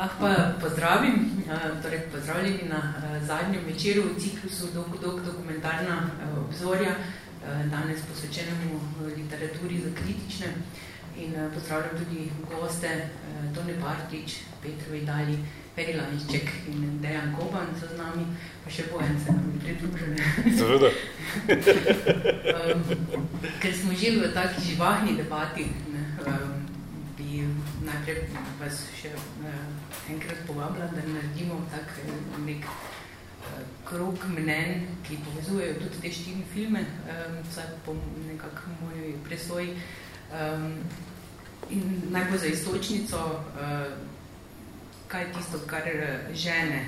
lahko pozdravim, torej pozdravljeni na zadnjem večeru v ciklusu Dolg, dolg dokumentarna obzorja, danes posvečenemu literaturi za kritične. In pozdravljam tudi goste Tone Partič, Petro Vidali, Peri Lanček in Dejan Koban so z nami, pa še Bojan se nam pridružene. Seveda. Ker smo žili v taki živahni debati, ne, bi najprej vas še enkrat povabila, da naredimo tak nek krok mnen, ki povezujejo tudi te štiri filme, vsaj po nekako moji presoji. In najbolj za istočnico, kaj je tisto, kar žene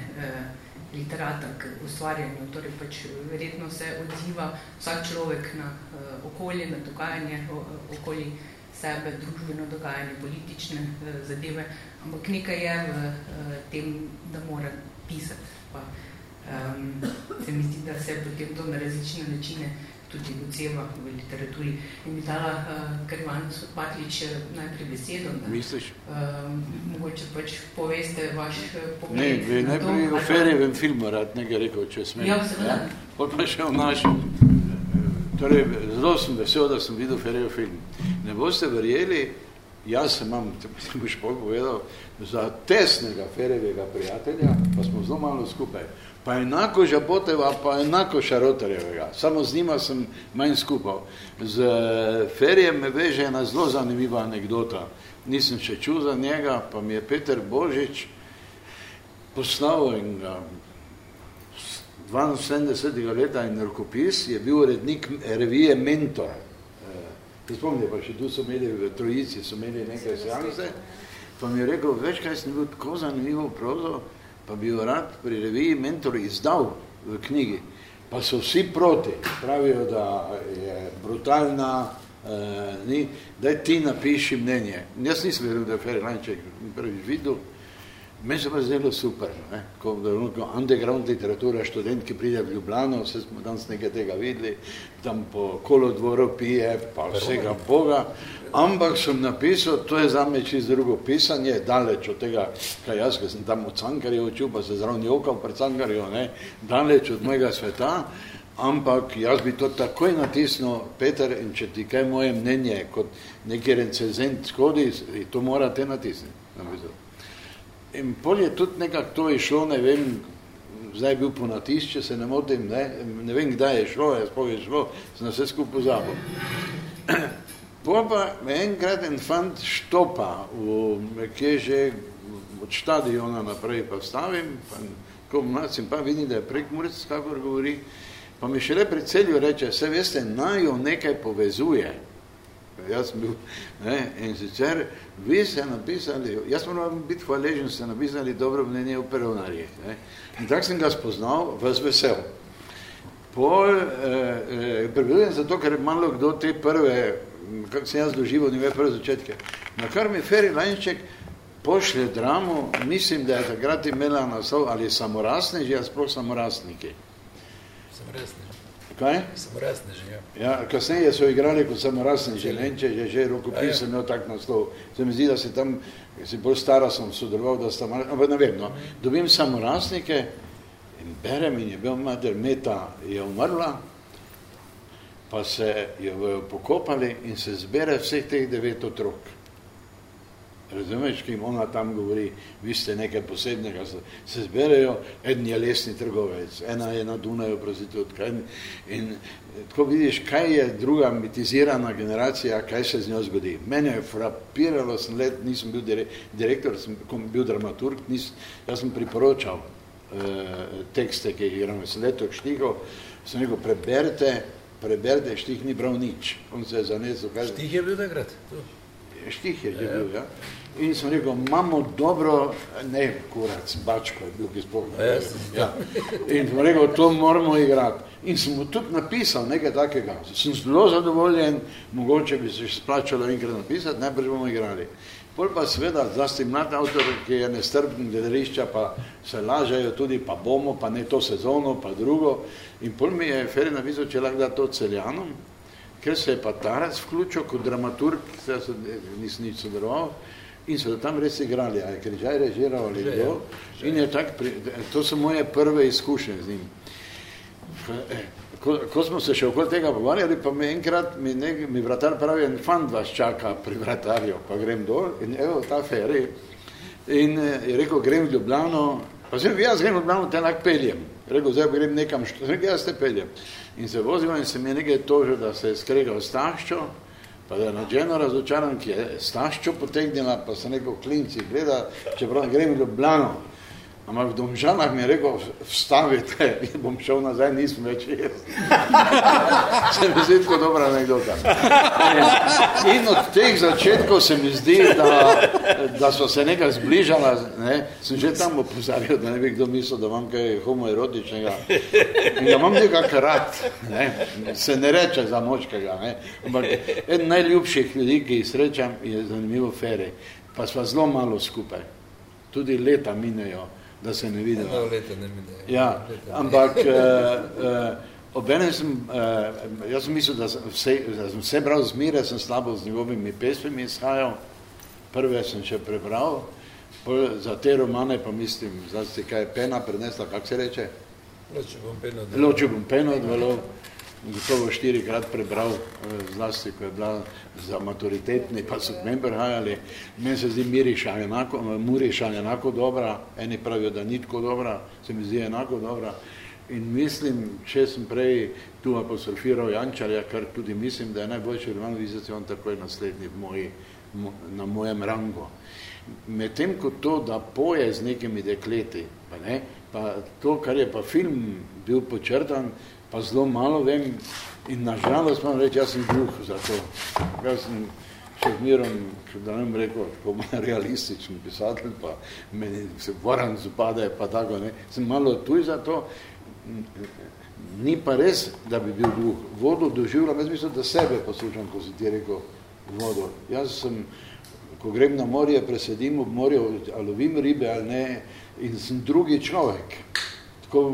literata k ustvarjanju, torej pač verjetno se odziva vsak človek na okolje, na dogajanje okoli sebe, družbeno dogajanje, politične zadeve, ampak nekaj je v tem, da mora pisati. Pa, um, se mi zdi, da se potem to na različne načine tudi odseva v literaturi. In bi dala, uh, ker Ivan Patlič najprej besedo. Da, Misliš? Um, mogoče pač poveste vaš pogled. Ne, bi najprej o Ferjevem filmu rad nekaj rekel, če smem. Ja, seveda. Ja? Pot pa še v našem. Torej, zelo sem vesel, da sem videl Ferjev film. Ne boste verjeli, jaz se imam, ti boš povedal, za tesnega Ferjevega prijatelja, pa smo zelo malo skupaj pa enako Žaboteva, pa enako Šarotarjevega. Samo z njima sem manj skupal. Z eh, Ferjem me veže ena zelo zanimiva anekdota. Nisem še čul za njega, pa mi je Peter Božič poslal in ga 72. leta in rokopis je bil urednik revije Mentor. Eh, spomnite pa še tu so imeli v Trojici, so imeli nekaj seanse, pa mi je rekel, več kaj sem bil tako zanimivo prozo, pa bi jo rad pri reviji Mentor izdal v knjigi, pa so vsi proti, pravijo, da je brutalna, eh, ni, daj ti napiši mnenje. Jaz nisem veril, da je Ferry Lanček prvič videl, meni se pa zdelo super, ne? ko da underground literatura, študent, ki pride v Ljubljano, vse smo danes nekaj tega videli, tam po kolodvoru pije, pa vsega Boga, ampak sem napisal, to je za me čisto drugo pisanje, daleč od tega, kaj jaz, ki sem tam od Cankarja učil, pa se zraven jokal pred Cankarjo, ne, daleč od mojega sveta, ampak jaz bi to takoj natisnil, Peter, in če ti kaj moje mnenje, kot neki recenzent skodi, to morate natisniti. Napisal. In pol je tudi nekako to išlo, ne vem, zdaj je bil po natis, če se ne motim, ne, ne vem, kdaj je šlo, jaz pa je šlo, sem vse skupaj pozabil. Pol pa me enkrat en fant štopa, v, kje že od štadiona naprej pa stavim, pa, ko mlacim, pa vidim, da je prek murec, kakor govori, pa mi šele pri celju reče, se veste, najo nekaj povezuje. Jaz bil, ne, in sicer, vi ste napisali, jaz moram biti hvaležen, ste napisali dobro mnenje o peronarjih. Ne. In tak sem ga spoznal, vas vesel. Pol, eh, eh, prevedujem zato, ker malo kdo te prve kako sem jaz doživel njegove prve začetke. Na kar mi Feri Lanček pošlje dramo, mislim, da je takrat imela naslov ali samorastneži, ali sploh samorastniki. Samorastneži. Kaj? Samorastneži, ja. Ja, kasneje so igrali kot samorastneži, Lenče je že rokopis ja, imel tak naslov. Se mi zdi, da se tam, si bolj stara sem sodeloval, da sta malo, ampak ne vem, no. Dobim samorastnike in berem in je bil mater Meta je umrla, pa se jo pokopali in se zbere vseh teh devet otrok. Razumeš, ki jim ona tam govori, vi ste nekaj posebnega, se zberejo, eden je lesni trgovec, ena je na Dunaju prostitutka in, in tako vidiš, kaj je druga mitizirana generacija, kaj se z njo zgodi. Mene je frapiralo, sem let, nisem bil direktor, sem bil dramaturg, nis, jaz sem priporočal eh, tekste, ki jih igramo, sem leto štihal, sem rekel, preberite, preberde, štih ni bral nič. On se je zanesel. Štih je bil takrat? Štih je že ja. bil, ja. In sem rekel, imamo dobro, ne, kurac, bačko je bil, ki spoh. Ja, ja. In sem rekel, to moramo igrati. In sem mu tudi napisal nekaj takega. Sem zelo zadovoljen, mogoče bi se splačalo enkrat napisati, najprej bomo igrali. Pol pa seveda, zlasti mlad avtor, ki je nestrpni gledališča, pa se lažejo tudi, pa bomo, pa ne to sezono, pa drugo. In pol mi je Feri napisal, če lahko da to celjanom, ker se je pa Tarac vključil kot dramaturg, se nisem nič sodeloval, in so tam res igrali, ali je Križaj režiral ali kdo. ja. In je tak, pri, to so moje prve izkušnje z njim. Ko, ko smo se še okoli tega pogovarjali, pa mi enkrat mi, nek, mi vratar pravi, en fant vas čaka pri vratarju, pa grem dol in evo ta feri. In eh, je rekel, grem v Ljubljano, pa sem jaz grem v Ljubljano, te enak peljem. Je Rekel, zdaj grem nekam, rekel, jaz te peljem. In se vozimo in se mi je nekaj tožil, da se je skregal s taščo, pa da je na ženo razočaran, ki je s taščo potegnila, pa sem rekel, klinci, gleda, čeprav grem v Ljubljano. Ampak v Domžanah mi je rekel, vstavite, in bom šel nazaj, nisem več jaz. se mi zdi tako dobra anekdota. In od teh začetkov se mi zdi, da, da so se nekaj zbližala, ne, sem že tam opozarjal, da ne bi kdo mislil, da imam kaj homoerotičnega. In da imam nekak rad, ne, se ne reče za močkega, ne, ampak eden najljubših ljudi, ki jih srečam, je zanimivo Fere, pa sva zelo malo skupaj. Tudi leta minejo, da se ne vidimo. Eno leto ne mine. Ja, Leta. ampak uh, uh, obenem sem, uh, jaz sem mislil, da sem vse, da sem vse bral zmire, sem slabo z njegovimi pesmimi izhajal, prve sem še prebral, pol za te romane pa mislim, zlasti kaj je pena prenesla, kako se reče, Loče bom peno. Ločil bom peno od valov, gotovo štirikrat prebral, eh, zlasti, ko je bila za maturitetni, pa so meni prihajali. Meni se zdi Miriša enako, Muriša enako dobra, eni pravijo, da ni tako dobra, se mi zdi enako dobra. In mislim, če sem prej tu apostrofiral Jančarja, kar tudi mislim, da je najboljši roman vizacion, tako je naslednji v moji, mo, na mojem rangu. Medtem ko to, da poje z nekimi dekleti, pa, ne, pa to, kar je pa film bil počrtan, pa zelo malo vem in nažalost moram reči, jaz sem gluh za to. Jaz sem še zmerom, če da ne bom rekel, malo realističen pisatelj, pa meni se voran zupade, pa tako, ne, sem malo tuj za to, ni pa res, da bi bil gluh. Vodo doživljam, jaz mislim, da sebe poslušam, ko si ti rekel vodo. Jaz sem, ko grem na morje, presedim ob morju, ali lovim ribe ali ne, in sem drugi človek. Tako,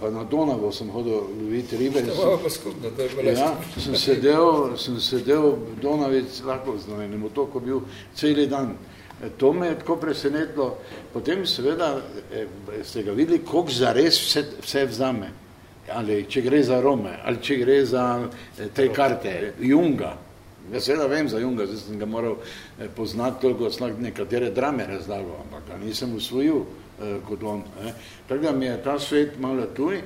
pa na Donavo sem hodil loviti ribe. To sem- skupno, to je Ja, sem sedel, sem sedel v Donavic, lahko z enem otoku bil celi dan. E, To me je tako presenetilo. Potem seveda e, ste ga videli, koliko zares vse, vse vzame. Ali če gre za Rome, ali če gre za e, te karte, Junga. Jaz seveda vem za Junga, zdaj sem ga moral poznati toliko, slag nekatere drame razlagal, ampak ga nisem usvojil kot on. Ne. Tako da mi je ta svet malo tuj.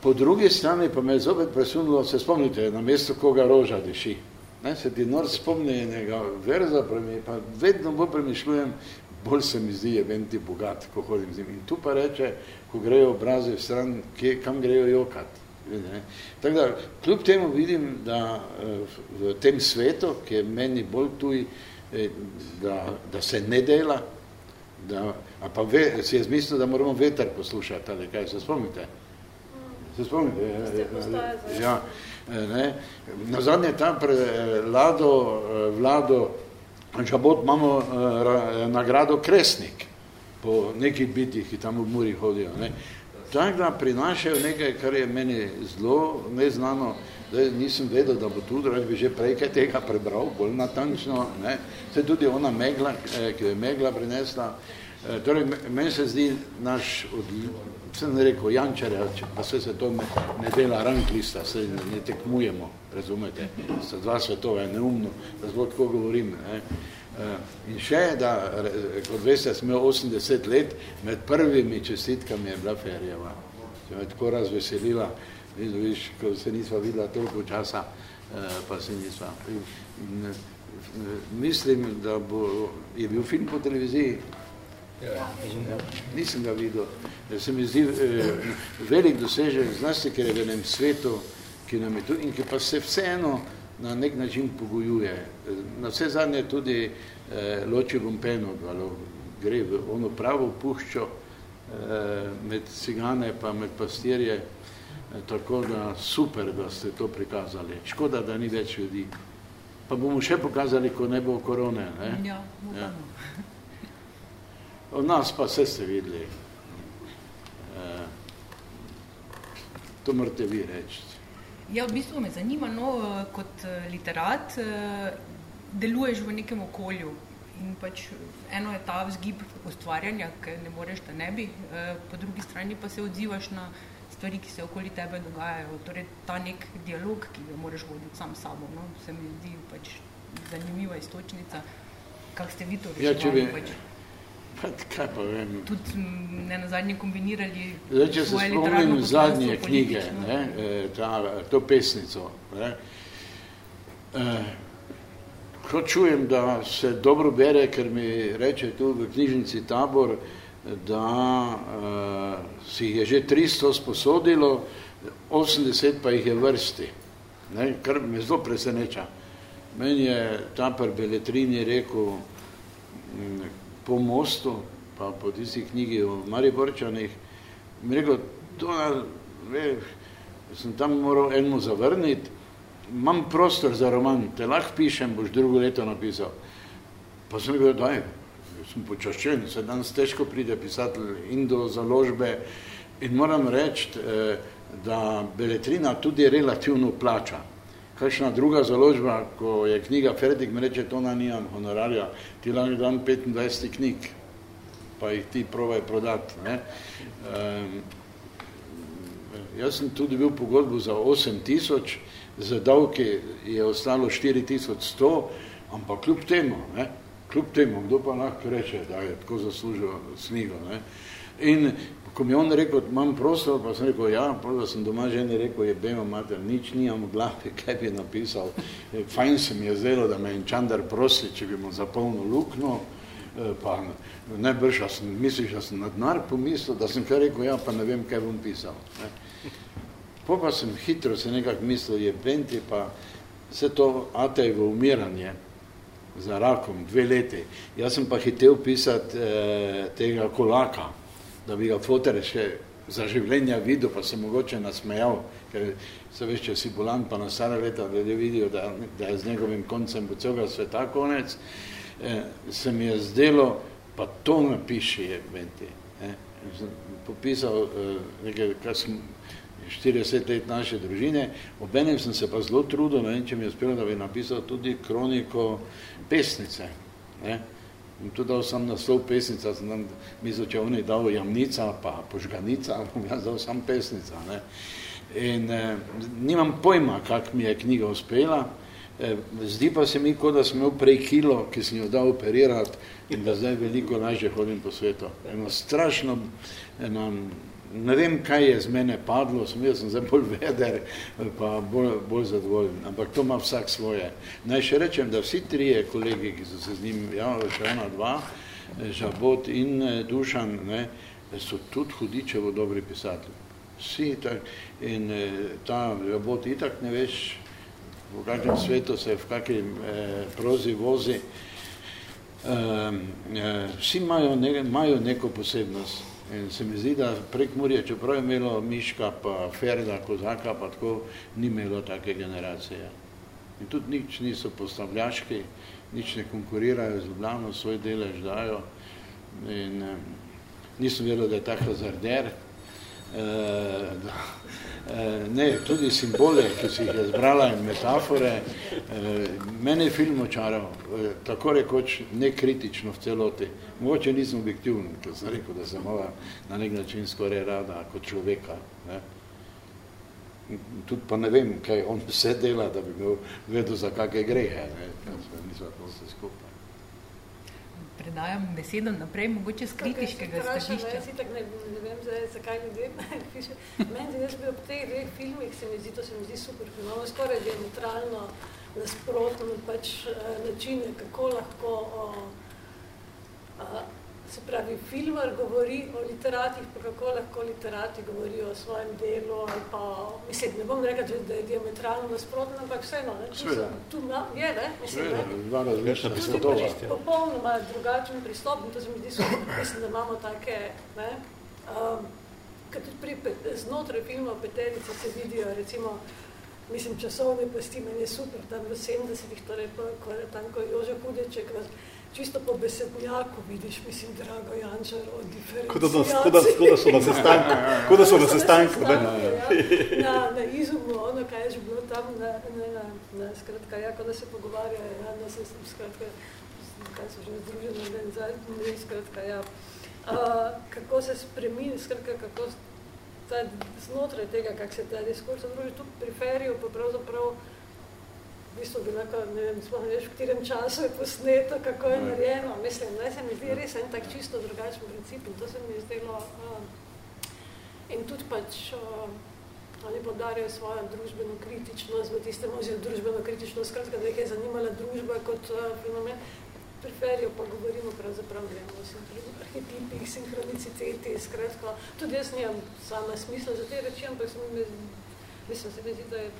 Po drugi strani pa me je zopet presunilo, se spomnite, na mesto koga roža diši. Ne, se ti nor spomni enega verza, premi, pa vedno bolj premišljujem, bolj se mi zdi eventi bogat, ko hodim z njim. In tu pa reče, ko grejo obrazi v stran, kje, kam grejo jokat. Tako da, kljub temu vidim, da eh, v tem svetu, ki je meni bolj tuj, eh, da, da se ne dela, da, a pa ve, si je zmislil, da moramo veter poslušati, ali kaj se spomnite? Se spomnite? Za- Ja, eh, ne. Na zadnje tam pre Vlado, eh, Vlado Žabot imamo eh, ra- nagrado Kresnik po nekih bitih, ki tam v Muri hodijo. Ne. Tako da prinašajo nekaj, kar je meni zelo neznano, Zdaj nisem vedel, da bo tu, da bi že prej kaj tega prebral, bolj natančno. Ne. Se tudi ona megla, eh, ki jo je megla prinesla. Eh, Torej, me- meni se zdi naš, odli- sem rekel, Jančarja, pa se se to ne, ne dela ranglista, se ne, ne tekmujemo, razumete, sta dva svetova, je neumno, da zelo tako govorim. Ne. Eh, In še, da, kot veste, sem imel 80 let, med prvimi čestitkami je bila Ferjeva. Se me tako razveselila, vidiš, ko se nisva videla toliko časa, eh, pa se nisva. In, in, mislim, da bo, je bil film po televiziji, nisem ga videl. Ja, Se mi zdi eh, velik dosežek, zlasti, ker je v enem svetu, ki nam je tu in ki pa se vseeno na nek način pogojuje. Na vse zadnje tudi eh, loči Bumpeno, gre v ono pravo puščo eh, med cigane pa med pastirje, eh, tako da super, da ste to prikazali. Škoda, da ni več ljudi. Pa bomo še pokazali, ko ne bo korone. Ne? Ja. Ja. Od nas pa vse ste videli. E, to morate vi reči. Ja, v bistvu me zanima, no, kot eh, literat eh, deluješ v nekem okolju, in pač eno je ta vzgib ustvarjanja, ker ne moreš, da ne bi, uh, po drugi strani pa se odzivaš na stvari, ki se okoli tebe dogajajo. Torej, ta nek dialog, ki ga moraš voditi sam sabo, no? se mi zdi pač zanimiva istočnica. Kak ste vi to Ja, če bi-? Pač, Pa, kaj pa vem. tudi ne na zadnje kombinirali Zdaj, če se spomnim zadnje knjige, ne, eh, ta, to pesnico, ne, eh, ko čujem, da se dobro bere, ker mi reče tu v knjižnici Tabor, da eh, si jih je že 300 sposodilo, 80 pa jih je vrsti, ne, kar me zelo preseneča. Meni je ta pri Beletrini rekel, m, po mostu, pa po tisti knjigi o Mariborčanih, mi rekel, to, ve, sem tam moral enemu zavrniti, imam prostor za roman, te lahko pišem, boš drugo leto napisal. Pa sem rekel, daj, sem počaščen, se danes težko pride pisatelj in do založbe in moram reči, eh, da Beletrina tudi relativno plača. Kakšna druga založba, ko je knjiga Ferdik, mi reče, to na nimam honorarja, ti lahko dam 25 knjig, pa jih ti provaj prodati. Ne? Um, jaz sem tudi bil pogodbo za 8 tisoč, za davke je ostalo 4100, ampak kljub temu, ne? kljub temu, kdo pa lahko reče, da je tako zaslužil smigo. Ne? In ko mi je on rekel, imam prostor, pa sem rekel, ja, prav da sem doma ženi rekel, je bema mater, nič nimam v glavi, kaj bi napisal. E, Fajn se mi je zdelo, da me en čandar prosi, če bi mu zapolnil lukno, e, pa najbrž, sem, misliš, da sem na denar pomislil, da sem kar rekel, ja, pa ne vem, kaj bom pisal. Ne. Po pa sem hitro se nekako mislil, je benti pa vse to Atejevo umiranje za rakom, dve leti. Jaz sem pa hitel pisati eh, tega kolaka, da bi ga foter še za življenja videl, pa se mogoče nasmejal, ker se veš, če si bolan, pa na stare leta ljudje vidijo, da, da je z njegovim koncem bo celega sveta konec, eh, se mi je zdelo, pa to napiši je benti. Eh. Popisal eh, nekaj, kar sem 40 let naše družine, obenem sem se pa zelo trudil, ne vem, če mi je uspelo, da bi napisal tudi kroniko pesnice. Ne? In tu dal sam naslov pesnica, sem tam mislil, če on je dal jamnica, pa požganica, bom jaz dal sam pesnica. Ne? In eh, nimam pojma, kak mi je knjiga uspela, eh, zdi pa se mi, kot da sem imel prej kilo, ki sem jo dal operirati in da zdaj veliko lažje hodim po svetu. Eno strašno, eno, ne vem, kaj je z mene padlo, sem jaz sem zdaj bolj veder, pa bolj, bolj zadovoljen, ampak to ima vsak svoje. Naj še rečem, da vsi trije kolegi, ki so se z njim, ja, še ena, dva, Žabot in eh, Dušan, ne, so tudi hudičevo dobri pisatelji. Vsi tak, in eh, ta Žabot itak ne veš, v kakšnem svetu se v kakšnem eh, prozi vozi, eh, eh, vsi imajo, ne, imajo neko posebnost. In se mi zdi, da prek Murje, čeprav je imelo Miška, pa Ferda, Kozaka, pa tako ni imelo take generacije. In tudi nič niso postavljaški, nič ne konkurirajo z Ljubljano, svoj delež dajo. In eh, nisem vedel, da je tak hazarder. Eh, eh, ne, tudi simbole, ki si jih je zbrala in metafore. Eh, mene je film očaral, tako rekoč nekritično v celoti. Mogoče nisem objektiven, ker sem rekel, da sem ova na nek način skoraj rada kot človeka. Ne. Tudi pa ne vem, kaj on vse dela, da bi bil vedel za kakve grehe. Ne. Nismo to vse skupaj. Predajam besedo naprej, mogoče z kritiškega Kaj, stališča. Jaz itak ne, ne vem, zdaj, zakaj ljudje piše. Meni jaz bi ob teh dveh filmih, se mi zdi, to se mi zdi super film, imamo skoraj diametralno nasprotno pač eh, načine, kako lahko o, a, se pravi, filmar govori o literatih, pa kako lahko literati govorijo o svojem delu, ali pa, mislim, ne bom rekla, da je diametralno nasprotno, ampak vseeno, ne, tu, sem- tu na, je, ne, mislim, Seveda, ne. dva različna pač popolnoma drugačen pristop in to se mi zdi super. Mislim, da imamo take, ne, um, kad tudi pri, znotraj filma Peterica se vidijo, recimo, mislim, časovne pasti, meni je super, tam v 70-ih, torej po, ko je tam, ko je Jože Hudeček, čisto po besednjaku vidiš, mislim, Drago Jančar o Kot diferencijaciji. kot da, kot da so na sestanku, kot da so na sestanku, ne? ja. Na, na izumu, ono, kaj je že bilo tam, na, na, na, na skratka, ja, ko da se pogovarjajo, ja, da se, skratka, kaj so že združene organizacije, skratka, ja. Uh, kako se spremeni, skratka, kako ta, znotraj tega, kak se ta diskurs odruži, tu pri Feriju pa pravzaprav v bistvu bi lahko, ne vem, sploh ne veš, v katerem času je posneto, kako je narejeno. Mislim, ne, se mi zdi res en tak čisto drugačen princip in to se mi je zdelo. Uh, in tudi pač uh, oni podarjajo svojo družbeno kritičnost v tistem oziroma družbeno kritičnost, skratka, da jih je zanimala družba kot uh, fenomen. Pri Feriju pa govorimo pravzaprav ne, o arhetipih, sinhroniciteti, skratka, tudi jaz nimam sama smisla za te reči, ampak se mi, mislim, se mi zdi, da je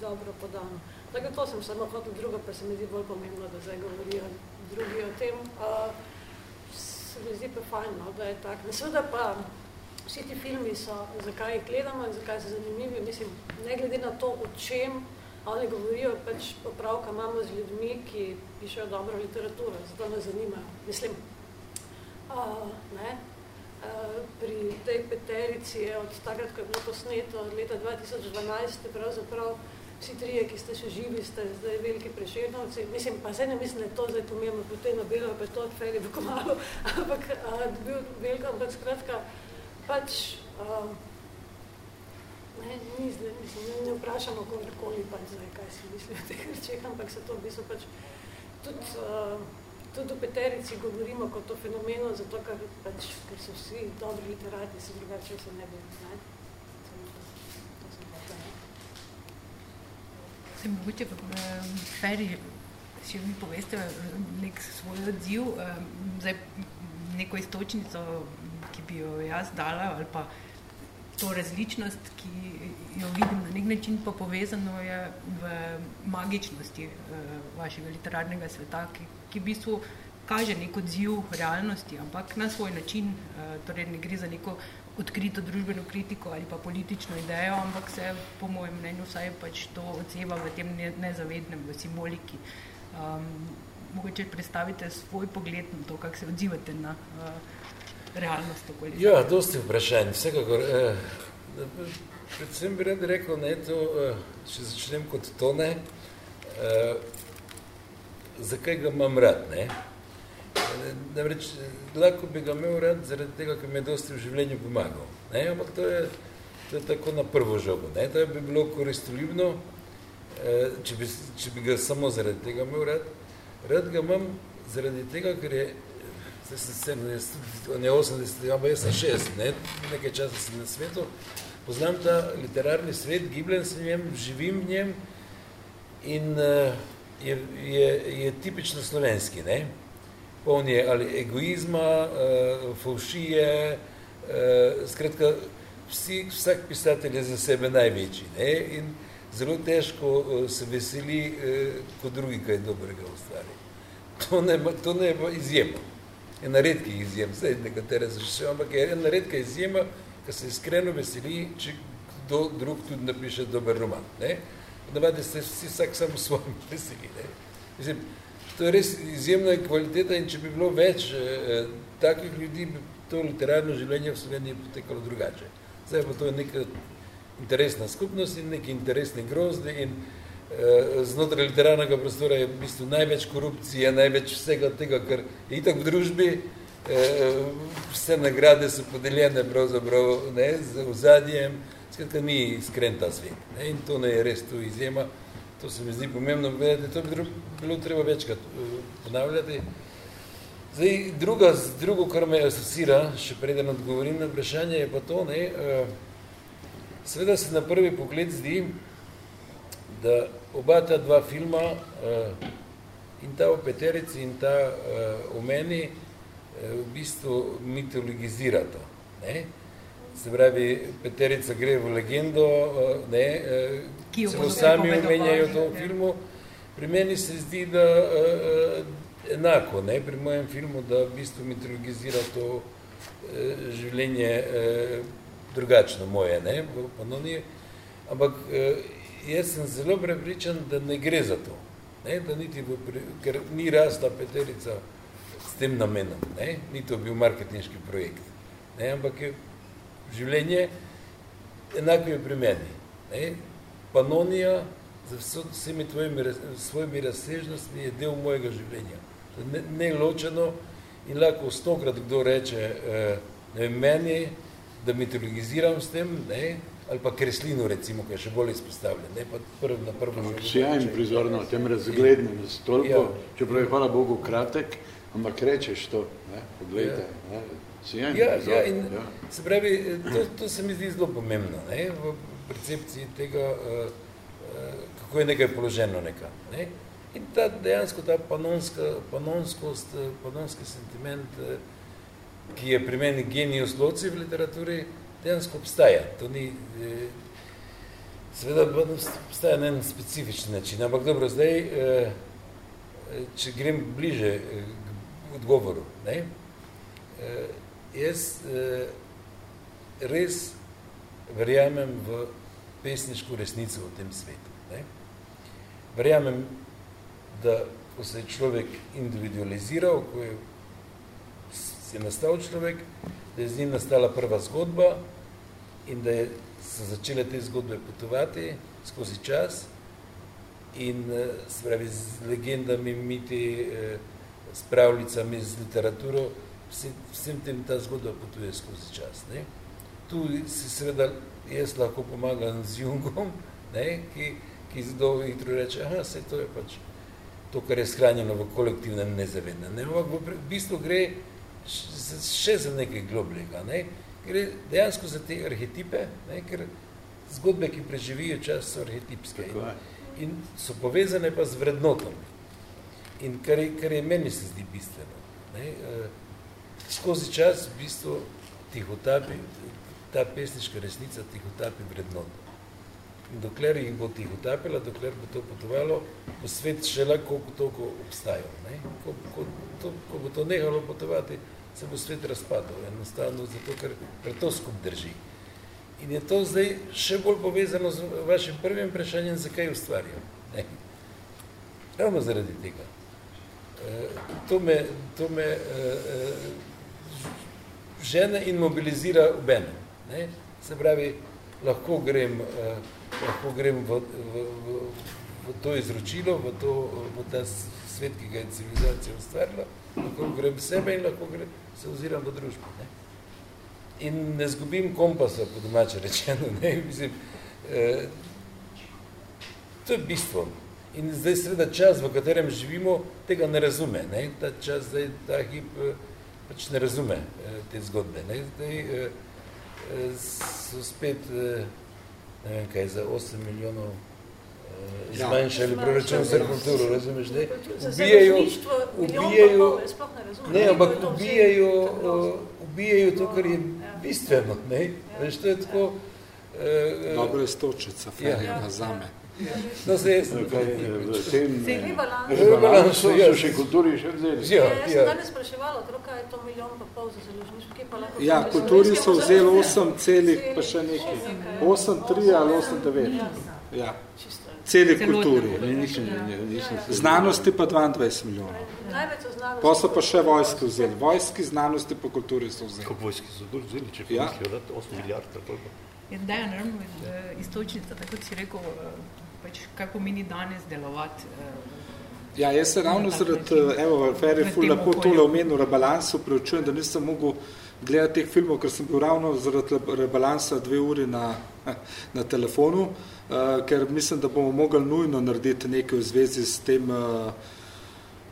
dobro podano. Tako to sem samo hotel drugo, pa se mi zdi bolj pomembno, da zdaj govorijo drugi o tem. Uh, se mi zdi pa fajn, no, da je tak. Seveda pa vsi ti filmi so, zakaj jih gledamo in zakaj so zanimivi, mislim, ne glede na to, o čem oni govorijo, pač popravka imamo z ljudmi, ki pišejo dobro literaturo, zato nas zanimajo. Mislim, uh, ne, Uh, pri tej peterici je od takrat, ko je bilo posneto, od leta 2012, pravzaprav vsi trije, ki ste še živi, ste zdaj veliki prešernovci. Mislim, pa se ne mislim, da je to zdaj pomembno, potem Nobelov, pa je to od Feri bo malo, ampak a, bil veliko, ampak skratka, pač, a, ne, ni zdaj, mislim, ne, ne vprašamo kogarkoli pač zdaj, kaj si misli o teh rečeh, ampak se to v bistvu pač tudi, a, tudi v Peterici govorimo kot o fenomenu, zato ker, pač, ker so vsi dobri literati, se drugače se ne bi, ne. Se mogoče v Feri, če mi poveste nek svoj odziv, zdaj neko istočnico, ki bi jo jaz dala, ali pa to različnost, ki jo vidim na nek način pa povezano je v magičnosti vašega literarnega sveta, ki, ki v bistvu kaže nek odziv realnosti, ampak na svoj način, torej ne gre za neko odkrito družbeno kritiko ali pa politično idejo, ampak se po mojem mnenju vsaj pač to odseva v tem nezavednem, v simboliki. Um, mogoče predstavite svoj pogled na to, kako se odzivate na uh, realnost okoli. Ja, dosti vprašanj, vsekakor. Eh, predvsem bi rad rekel, ne, to, eh, če začnem kot tone, eh, zakaj ga imam rad, ne? Namreč, lahko bi ga imel rad zaradi tega, ker mi je dosti v življenju pomagal. Ne? Ampak to je, to je tako na prvo žogo. Ne? To bi bilo koristoljubno, eh, če bi, če bi ga samo zaradi tega imel rad. Rad ga imam zaradi tega, ker je zdaj sem sem, on je 80, ampak jaz sem 60, ne? nekaj časa sem na svetu, poznam ta literarni svet, gibljen sem njem, živim v njem in uh, je, je, je tipično slovenski. Ne? Poln je ali egoizma, uh, fovšije, uh, skratka, vsi, vsak pisatelj je za sebe največji ne? in zelo težko uh, se veseli, uh, kot drugi kaj dobrega ustvari. To ne, to ne je izjema. Ena redkih izjem, zdaj nekatere so še, ampak je ena redka izjema, ki se iskreno veseli, če kdo drug tudi napiše dober roman. Ne? Navadi se vsi vsak samo svojim veseli. Ne? Mislim, to je res izjemna kvaliteta in če bi bilo več eh, takih ljudi, bi to literarno življenje v Sloveniji potekalo drugače. Zdaj pa to je neka interesna skupnost in neki interesni grozdi in eh, znotraj literarnega prostora je v bistvu največ korupcije, največ vsega tega, kar je itak v družbi, eh, vse nagrade so podeljene pravzaprav ne, z ozadjem, skratka ni iskren ta svet. Ne, in to ne je res tu izjema. To se mi zdi pomembno povedati, to bi bilo treba večkrat uh, ponavljati. Zdaj, druga, drugo, kar me asocira, še preden odgovorim na vprašanje, je pa to, ne, uh, seveda se na prvi pogled zdi, da oba ta dva filma, uh, in ta o Peterici in ta o meni, v bistvu mitologizirata. Ne? Se pravi, Peterica gre v legendo, ne, celo sami omenjajo to v filmu. Pri meni se zdi, da uh, enako, ne, pri mojem filmu, da v bistvu mitologizira to uh, življenje uh, drugačno moje, ne, v Panoniji. Ampak uh, jaz sem zelo prepričan, da ne gre za to, ne, da niti v, ker ni rasla Peterica s tem namenom, ne, ni to bil marketinški projekt, ne, ampak je življenje enako je pri meni. Ne? Panonija z vsemi tvojimi svojimi razsežnostmi je del mojega življenja. ne, ne ločeno in lahko stokrat kdo reče, eh, ne vem, meni, da mitologiziram s tem, ne, ali pa kreslino recimo, ki je še bolj izpostavljen, ne, pa prv, na prvo. Sijajen prizor na tem razglednem stolpu, ja. čeprav je hvala Bogu kratek, ampak rečeš to, ne, poglejte, ja. ne, sijajen ja, prizor. Ja, in ja. se pravi, to, to se mi zdi zelo pomembno, ne, v percepciji tega, uh, uh, kako je nekaj položeno neka, ne, in ta dejansko ta panonska, panonskost, panonski sentiment, ki je pri meni genius loci v literaturi, dejansko obstaja. To ni, eh, seveda obstaja na en specifičen način, ampak dobro, zdaj, eh, če grem bliže eh, k odgovoru, ne, jaz res verjamem v pesniško resnico v tem svetu. Ne. Verjamem, da ko se je človek individualiziral, ko je, je nastal človek, da je z njim nastala prva zgodba in da je, so začele te zgodbe potovati skozi čas in eh, se pravi z legendami, miti, eh, s pravljicami, z literaturo, vsem, vsem tem ta zgodba potuje skozi čas. Ne? Tu si seveda jaz lahko pomagam z Jungom, ne? Ki, ki zelo hitro reče, aha, se to je pač to, kar je shranjeno v kolektivnem nezavednem. Ne? Ampak v bistvu gre še za nekaj globljega. Ne? Gre dejansko za te arhetipe, ne? ker zgodbe, ki preživijo čas, so arhetipske in, in so povezane pa z vrednotami. In kar kar je meni se zdi bistveno. Ne? E, skozi čas v bistvu tihotapi, ta pesniška resnica tihotapi vrednoto. In dokler jih bo tihotapila, dokler bo to potovalo, bo svet še lahko toliko obstajal. Ne? Ko, ko, to, ko bo to nehalo potovati, se bo svet razpadal, enostavno zato, ker, ker to skup drži. In je to zdaj še bolj povezano z vašim prvim vprašanjem, zakaj ustvarjam. Ne? Ravno zaradi tega. E, to me, to me e, e, žene in mobilizira v enem. Ne? Se pravi, lahko grem, e, lahko grem v, v, v, v to izročilo, v, to, v ta svet, ki ga je civilizacija ustvarila, lahko grem sebe in lahko grem se oziram v družbo. Ne? In ne zgubim kompasa, po domače rečeno. Ne? Mislim, eh, to je bistvo. In zdaj sreda čas, v katerem živimo, tega ne razume. Ne? Ta čas, zdaj, ta hip, eh, pač ne razume eh, te zgodbe. Ne? Zdaj eh, so spet, eh, ne vem kaj, za 8 milijonov Ja. zmanjšali ja. proračun za kulturo, razumeš, ne? Ubijajo, ubijajo, ne, ampak ubijajo, ubijajo to, kar je ja. bistveno, ne? Veš, to je tako... Uh, Dobro je stočica, ferja, ja. zame. No, se jaz... Se rebalans, so še kulturi še vzeli. Ja, jaz sem danes spraševala, troka je to milijon pa pol za založništvo, kje pa lahko... Ja, kulturi so vzeli 8 celih, pa še nekaj. 8, 3 ali 8, 9. Ja celi kulturi. Znanosti pa 22 milijonov. Pa so pa še vojske vzeli. Vojski, znanosti pa kulturi so vzeli. Kako vojski so vzeli, če ja. mislijo, da 8 milijard, tako pa. Je da, naravno, istočnica, tako si rekel, eh, pač, kaj pomeni danes delovati. Eh, ja, jaz se ravno zaradi, evo, Fer je ful lepo tole omenil rebalansu, preučujem, da nisem mogel gledati teh filmov, ker sem bil ravno zaradi rebalansa dve uri na, na telefonu. Uh, uh, ker mislim, da bomo mogli nujno narediti nekaj v zvezi s tem uh,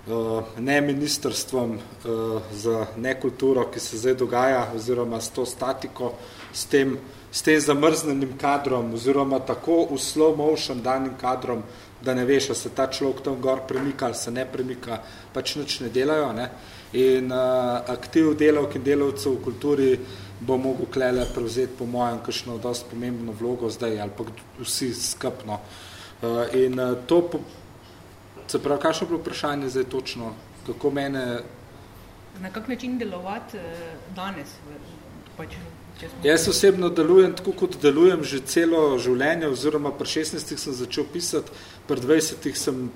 uh, ne ministrstvom uh, za nekulturo, ki se zdaj dogaja, oziroma s to statiko, s tem, s tem zamrznenim kadrom, oziroma tako v slow motion danim kadrom, da ne veš, se ta človek tam gor premika ali se ne premika, pač nič ne delajo. Ne? In uh, aktiv delavk in delavcev v kulturi bo mogel klele prevzeti po mojem kakšno dosti pomembno vlogo zdaj ali pa vsi skapno. Uh, in uh, to, po, se pravi, kakšno bilo vprašanje zdaj točno, kako mene... Na kak način delovati uh, danes? Pač, Jaz osebno delujem tako, kot delujem že celo življenje, oziroma pri 16 sem začel pisati, pri 20 sem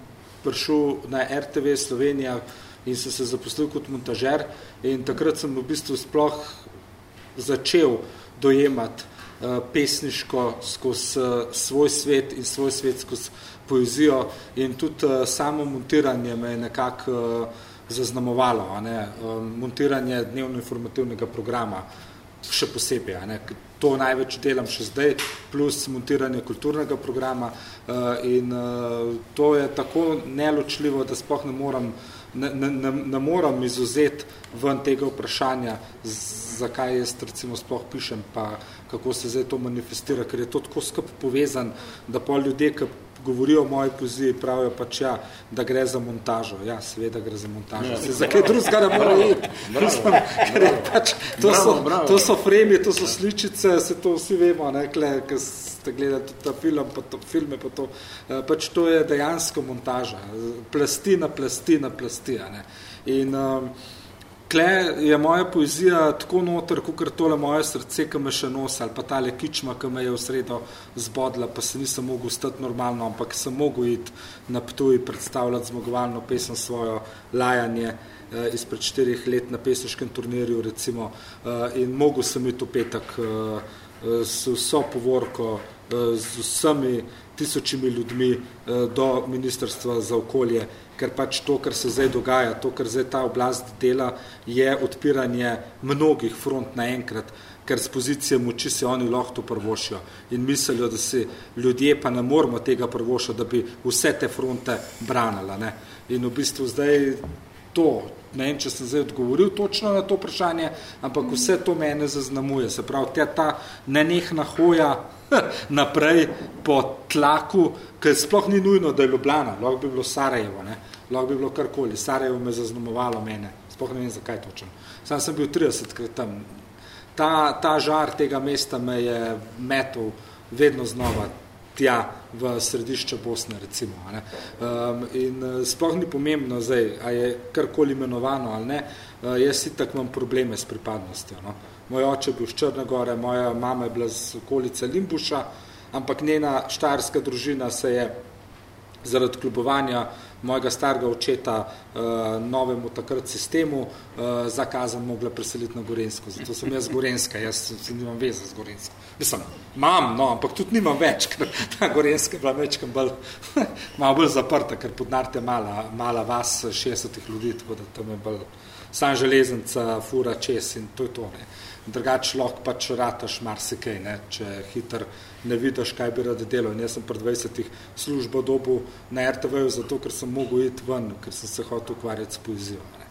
prišel na RTV Slovenija in sem se zaposlil kot montažer in takrat sem v bistvu sploh začel dojemati uh, pesniško skozi uh, svoj svet in svoj svet skozi poezijo in tudi uh, samo montiranje me je nekako zaznamovalo, ne, montiranje dnevno-informativnega programa, še posebej. Ne, to največ delam še zdaj, plus montiranje kulturnega programa uh, in uh, to je tako neločljivo, da sploh ne moram, ne, ne, ne moram izuzeti ven tega vprašanja, zakaj jaz recimo sploh pišem, pa kako se zdaj to manifestira, ker je to tako skup povezan, da pol ljudje, ki govorijo o moji poziji, pravijo pač ja, da gre za montažo. Ja, seveda gre za montažo. Ja. Se za kaj drugega ne mora iti. Pač, to, so, to so fremi, to so sličice, se to vsi vemo, ne, kle, ki ste gledali ta film, pa to, filme, pa to. Eh, pač to je dejansko montaža. Plasti na plasti na plasti. Ne. In um, Kle je moja poezija tako noter, kot tole moje srce, ki me še nosi, ali pa tale kičma, ki me je v sredo zbodla, pa se nisem mogel stati normalno, ampak sem mogel iti na Ptuj predstavljati zmagovalno pesem svojo lajanje eh, izpred štirih let na pesniškem turnirju, recimo, eh, in mogel sem iti v petek eh, s vso povorko, eh, z vsemi tisočimi ljudmi eh, do Ministrstva za okolje, ker pač to, kar se zdaj dogaja, to, kar zdaj ta oblast dela, je odpiranje mnogih front naenkrat, ker z pozicije moči se oni lahko to prvošijo in mislijo, da si ljudje pa ne moramo tega prvošiti, da bi vse te fronte branila. Ne? In v bistvu zdaj to, ne vem, če sem zdaj odgovoril točno na to vprašanje, ampak vse to mene zaznamuje. Se pravi, ta, ta nenehna hoja naprej po tlaku, ker sploh ni nujno, da je Ljubljana, lahko bi bilo Sarajevo, ne? lahko bi bilo karkoli. Sarajevo me zaznamovalo mene, sploh ne vem, zakaj točno. Sam sem bil 30 krat tam. Ta, ta žar tega mesta me je metal vedno znova tja v središče Bosne, recimo. Ne? Um, in uh, sploh ni pomembno zdaj, a je karkoli imenovano ali ne, uh, jaz si tak imam probleme s pripadnostjo. No? Moj oče je bil iz Črne gore, moja mama je bila z okolice Limbuša, ampak njena štajerska družina se je zaradi klubovanja mojega starega očeta uh, novemu takrat sistemu uh, zakazan mogla preseliti na Gorensko. Zato sem jaz Gorenska, jaz se nimam veze z Gorensko. Mislim, imam, no, ampak tudi nimam več, ker ta Gorenska je bila večkam bolj, malo bolj zaprta, ker podnarte mala, mala vas 60 ljudi, tako da tam je bolj sam železnica, fura čes in to je to. Ne. Drugače lahko pač rataš marsikaj, ne? če hiter ne vidiš, kaj bi rad delal. In jaz sem pred 20 službo dobu na RTV, zato ker sem mogel iti ven, ker sem se hotel ukvarjati s poezijo. Ne?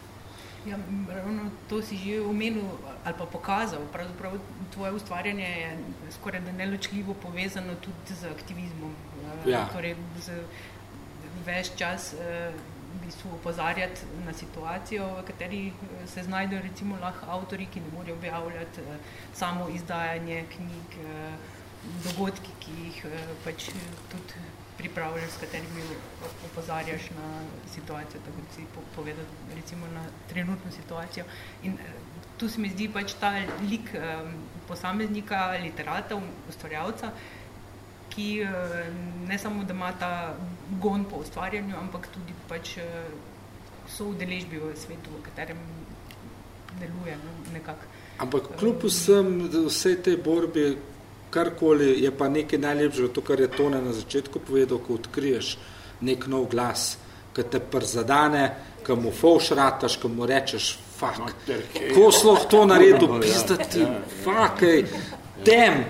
Ja, ravno to si že omenil ali pa pokazal. Pravzaprav tvoje ustvarjanje je skoraj da neločljivo povezano tudi z aktivizmom. Ja. Torej, z več čas eh, bistvu opozarjati na situacijo, v kateri eh, se znajdejo recimo lahko avtori, ki ne morejo objavljati eh, samo izdajanje knjig, eh, dogodki, ki jih pač tudi pripravljaš, s katerimi opozarjaš na situacijo, tako da si povedal recimo na trenutno situacijo. In tu se mi zdi pač ta lik posameznika, literata, ustvarjavca, ki eh, ne samo, da ima ta gon po ustvarjanju, ampak tudi pač eh, so v deležbi v svetu, v katerem deluje no, nekako. Ampak kljub vsem, vse te borbe, karkoli je pa nekaj najlepšega, to, kar je Tone na začetku povedal, ko odkriješ nek nov glas, ki te przadane, ki mu fauš rataš, ki mu rečeš, fuck, ko sloh to naredil, pizdati, fuck, ej, dem,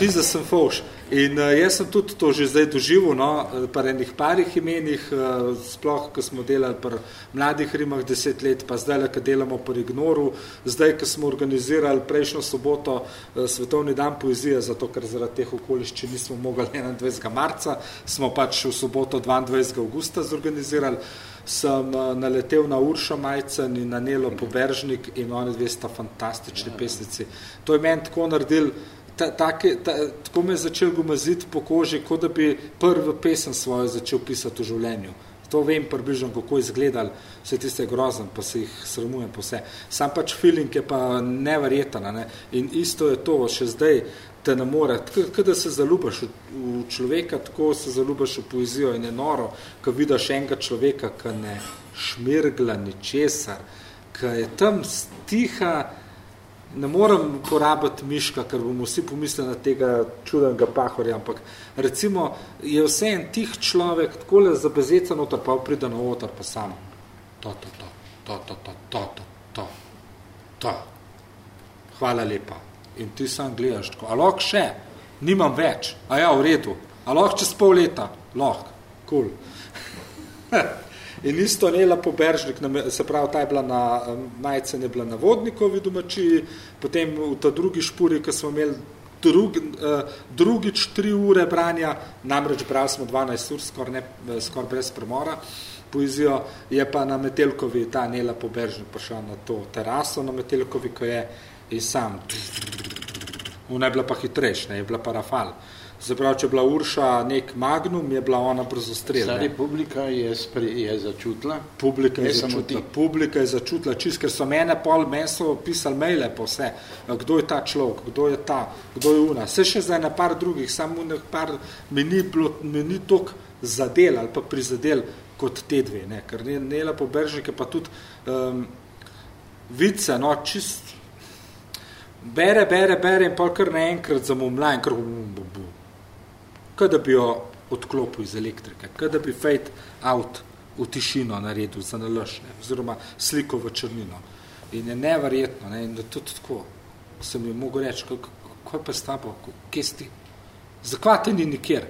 pizda sem fauš. In uh, jaz sem tudi to že zdaj doživel, no, pa enih parih imenih, uh, sploh, ko smo delali pri mladih rimah deset let, pa zdaj, ko delamo pri Ignoru, zdaj, ko smo organizirali prejšnjo soboto uh, Svetovni dan poezije, zato ker zaradi teh okoliščin nismo mogli 21. marca, smo pač v soboto 22. augusta zorganizirali, sem uh, naletel na Uršo Majcen in na Nelo Poberžnik in oni dve sta fantastični pesnici. To je meni tako naredil, ta, take, ta, tako me je začel gomaziti po koži, kot da bi prvi pesem svojo začel pisati v življenju. To vem približno, kako izgledali, vse tiste grozen, pa se jih sramujem po vse. Sam pač feeling je pa neverjeten, ne? in isto je to, še zdaj te ne more, tako da se zaljubaš v, v človeka, tako se zaljubaš v poezijo in je noro, ko vidiš enega človeka, ki ne šmirgla ničesar, ki je tam stiha, ne morem uporabiti miška, ker bomo vsi pomislili na tega čudenega pahorja, ampak recimo je vse en tih človek, tako le za bezeca noter, pa pride na otar, pa sam. To, to, to. to, to, to, to, to, to, to. Hvala lepa. In ti sam gledaš tako, a lahko še, nimam več, a ja, v redu, a lahko čez pol leta, lahko, cool. In isto Nela Poberžnik, se pravi, ta je bila na, majcen je bila na vodnikovi domačiji, potem v ta drugi špuri, ko smo imeli drug, drugič tri ure branja, namreč brali smo 12 ur, skoraj, ne, skoraj brez premora, poezijo, je pa na Metelkovi ta Nela Poberžnik prišel na to teraso na Metelkovi, ko je in sam, ona je bila pa hitrejš, ne, je bila pa Rafal. Zaprav, če je bila Urša nek magnum, je bila ona brzo strel. Stari publika je, spri, je začutila? Publika je začutila, publika je začutila čist, ker so mene pol, meni so pisali maile po vse, kdo je ta človek, kdo je ta, kdo je una. Vse še zdaj na par drugih, samo nek par, mi ni, bilo, mi ni tok zadel ali pa prizadel kot te dve, ne. ker Nela Poberžnik je pa tudi um, vice, no, čist bere, bere, bere in pol kar naenkrat zamumla in kar bum, bum, bum kot da bi jo odklopil iz elektrike, kot da bi fade out v tišino naredil za naložne, oziroma sliko v črnino. In je neverjetno, ne? in da tudi tako sem jim mogel reči, kaj pa s tabo, kje si ti? Zakaj te ni nikjer?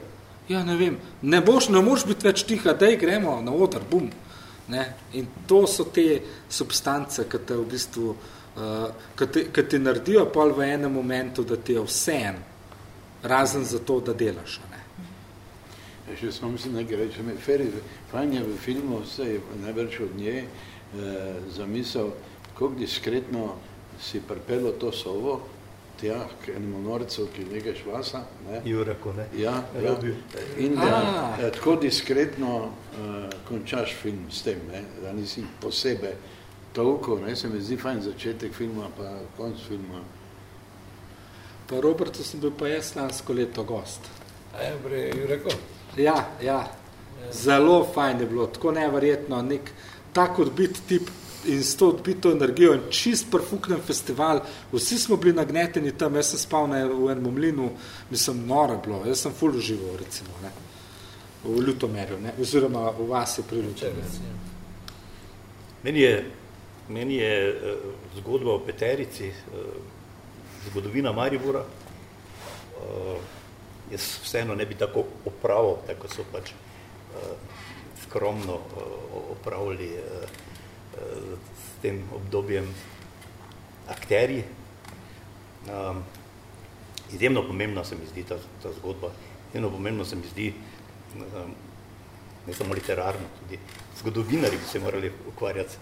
Ja, ne vem, ne boš, ne moš biti več tiha, dej gremo na odr, bum. Ne? In to so te substance, ki te v bistvu, uh, ki te, ki te naredijo pol v enem momentu, da ti je vse en, razen za to, da delaš. Ne? Ja, še samo mislim, nekaj reči, Feri, fajn je v filmu, vse je najbrž od nje eh, zamisel, kako diskretno si pripelo to sovo, tja, k enemu norcu, ki nekaj švasa. Ne? Jureko, ne? Ja, ja. In da eh, tako diskretno eh, končaš film s tem, ne? da nisi posebej toliko, ne? se mi zdi fajn začetek filma, pa konc filma. Pa Robertu sem bil pa jaz lansko leto gost. A je, bre, Jureko? Ja, ja. Zelo fajn je bilo, tako neverjetno, nek tak odbit tip in s to odbito energijo in čist perfuknen festival. Vsi smo bili nagneteni tam, jaz sem spal na, v enem mlinu, mislim, noro bilo, jaz sem ful užival, recimo, ne, v Ljutomerju, ne, oziroma v vasi pri Ljutomerju. Meni je, meni je uh, zgodba o Peterici, uh, zgodovina Maribora, uh, jaz vseeno ne bi tako opravil, tako so pač uh, skromno uh, opravili uh, uh, s tem obdobjem akterji. Um, izjemno pomembna se mi zdi ta, ta zgodba, izjemno pomembno se mi zdi, um, ne samo literarno, tudi zgodovinari bi se morali ukvarjati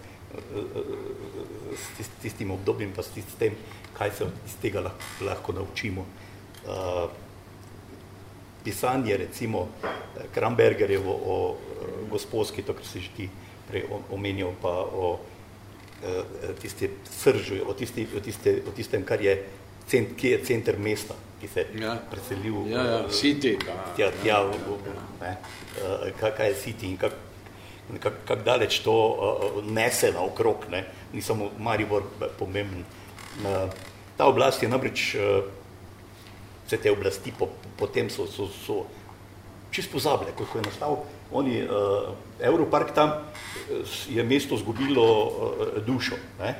s tistim obdobjem, pa s tem, kaj se iz tega lahko naučimo. Uh, pisanje, recimo Krambergerjevo o uh, gospodski, to, kar si že ti prej omenil, pa o uh, tiste sržu, o, tisti, o, tiste, o tistem, kar je, cent, ki je center mesta, ki se ja. preselil. Ja, ja, city. Tja, tja, v, v, ne, uh, kaj je city in kak, kak, kak daleč to uh, nese na okrog, ne, ni samo Maribor pomemben. Uh, ta oblast je namreč uh, vse te oblasti po, potem so, so, so čist pozabile, kako je nastal. Oni, uh, Europark tam uh, je mesto zgubilo uh, dušo. Ne?